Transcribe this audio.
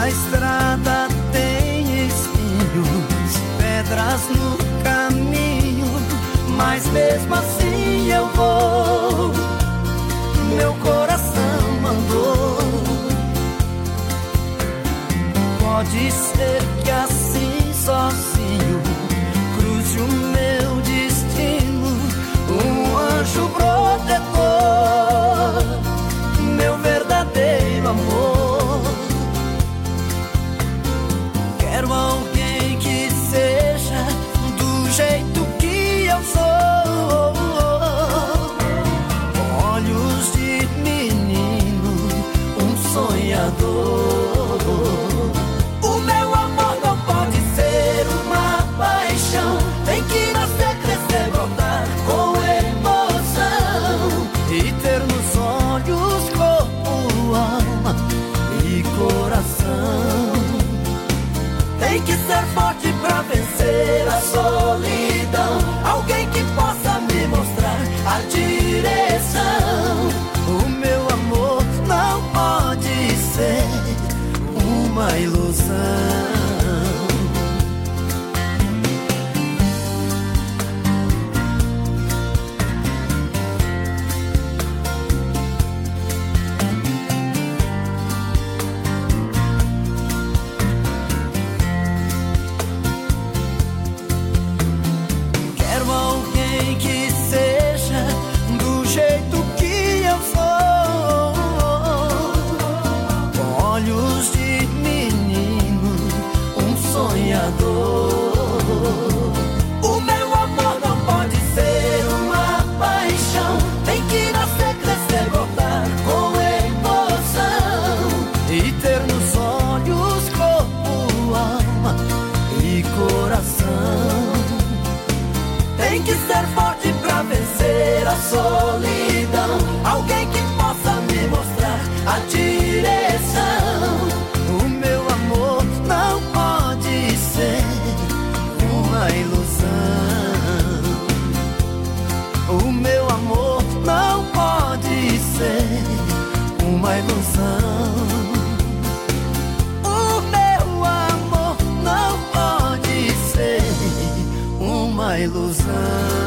A estrada tem espinhos, pedras no caminho, mas mesmo assim eu vou. Meu coração mandou. Pode ser que assim sozinho cruze o meu forte pra vencer a solidão. Alguém coração. Tem que ser forte pra vencer a solidão. Alguém que possa me mostrar a direção. O meu amor não pode ser uma ilusão. O meu amor não pode ser uma ilusão. ilusão.